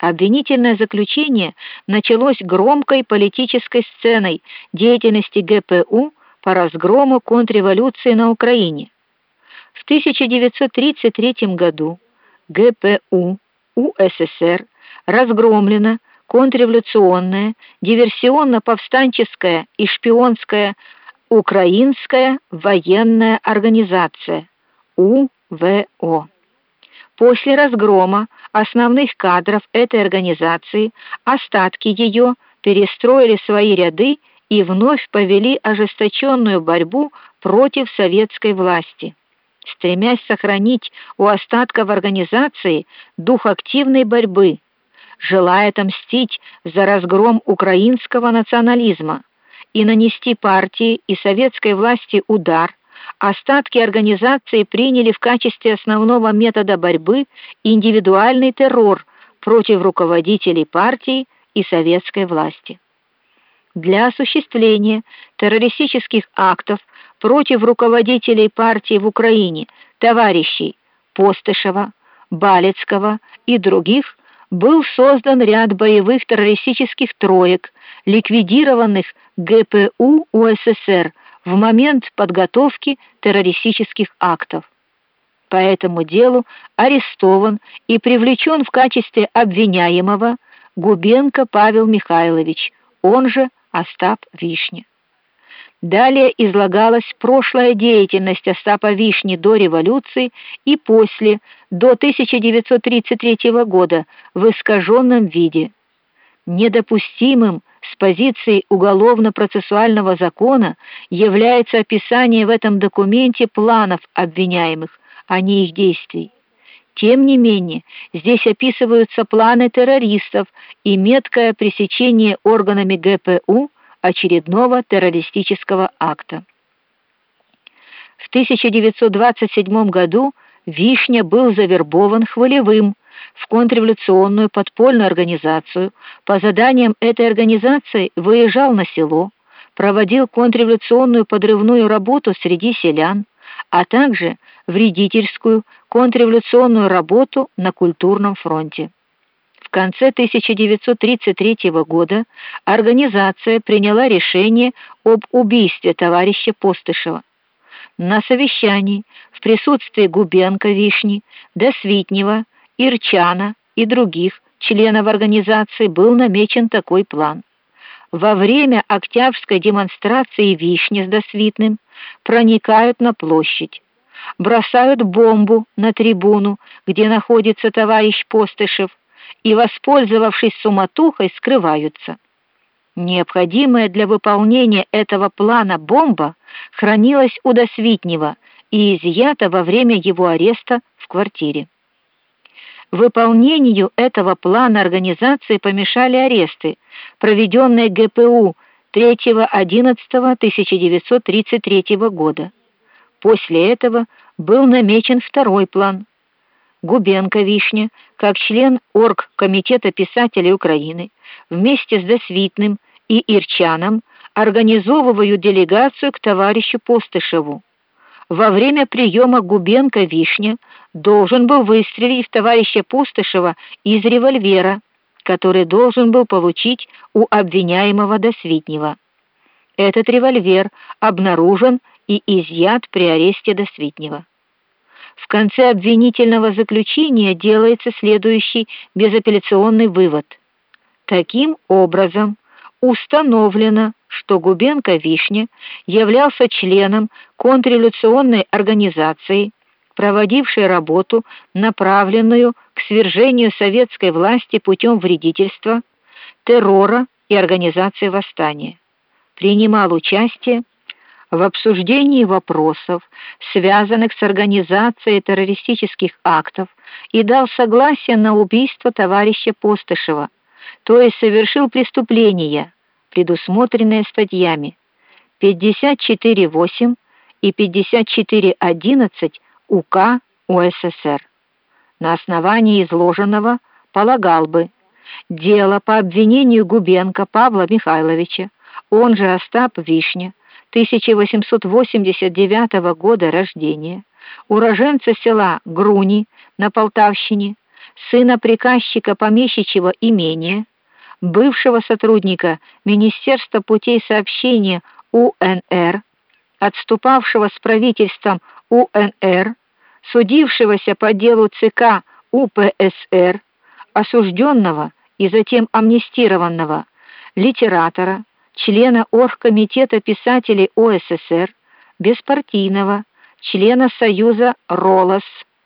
Обвинительное заключение началось громкой политической сценой деятельности ГПУ по разгрому контрреволюции на Украине. В 1933 году ГПУ УССР разгромлена контрреволюционная, диверсионно-повстанческая и шпионская украинская военная организация УВО. После разгрома основных кадров этой организации остатки ее перестроили свои ряды и вновь повели ожесточенную борьбу против советской власти, стремясь сохранить у остатков организации дух активной борьбы, желая отомстить за разгром украинского национализма и нанести партии и советской власти удар остатки организации приняли в качестве основного метода борьбы индивидуальный террор против руководителей партии и советской власти. Для осуществления террористических актов против руководителей партии в Украине, товарищей Постышева, Балецкого и других был создан ряд боевых террористических троек, ликвидированных ГПУ УССР в момент подготовки террористических актов. По этому делу арестован и привлечен в качестве обвиняемого Губенко Павел Михайлович, он же Остап Вишня. Далее излагалась прошлая деятельность Остапа Вишни до революции и после, до 1933 года в искаженном виде. Недопустимым с позиции уголовно-процессуального закона является описание в этом документе планов обвиняемых, а не их действий. Тем не менее, здесь описываются планы террористов и меткое пресечение органами ГПУ очередного террористического акта. В 1927 году Вишня был завербован Хвалевым в контрреволюционную подпольную организацию. По заданиям этой организации выезжал на село, проводил контрреволюционную подрывную работу среди селян, а также вредительскую контрреволюционную работу на культурном фронте. В конце 1933 года организация приняла решение об убийстве товарища Постышева. На совещании в присутствии Губенко Вишни, Досвитнева, Ирчана и других членов организации был намечен такой план. Во время Октябрьской демонстрации Вишня с Досвитным проникают на площадь, бросают бомбу на трибуну, где находится товарищ Постышев, и, воспользовавшись суматохой, скрываются. Необходимая для выполнения этого плана бомба хранилась у Досвитнева и изъята во время его ареста в квартире. Выполнению этого плана организации помешали аресты, проведенные ГПУ 3.11.1933 года. После этого был намечен второй план. Губенко Вишня, как член оргкомитета писателей Украины, вместе с Досвитным и Ирчаном организовывают делегацию к товарищу Постышеву во время приема Губенко Вишня должен был выстрелить в товарища Пустышева из револьвера, который должен был получить у обвиняемого Досвитнева. Этот револьвер обнаружен и изъят при аресте Досвитнева. В конце обвинительного заключения делается следующий безапелляционный вывод. Таким образом, установлено, что Губенко Вишня являлся членом контрреволюционной организации, проводившей работу, направленную к свержению советской власти путем вредительства, террора и организации восстания. Принимал участие в обсуждении вопросов, связанных с организацией террористических актов, и дал согласие на убийство товарища Постышева то есть совершил преступления, предусмотренные статьями 54.8 и 54.11 УК УССР. На основании изложенного полагал бы дело по обвинению Губенко Павла Михайловича, он же Остап Вишня, 1889 года рождения, уроженца села Груни на Полтавщине, сына приказчика помещичьего имения, бывшего сотрудника Министерства путей сообщения УНР, отступавшего с правительством УНР, судившегося по делу ЦК УПСР, осужденного и затем амнистированного литератора, члена Оргкомитета писателей ОССР, беспартийного, члена Союза РОЛОС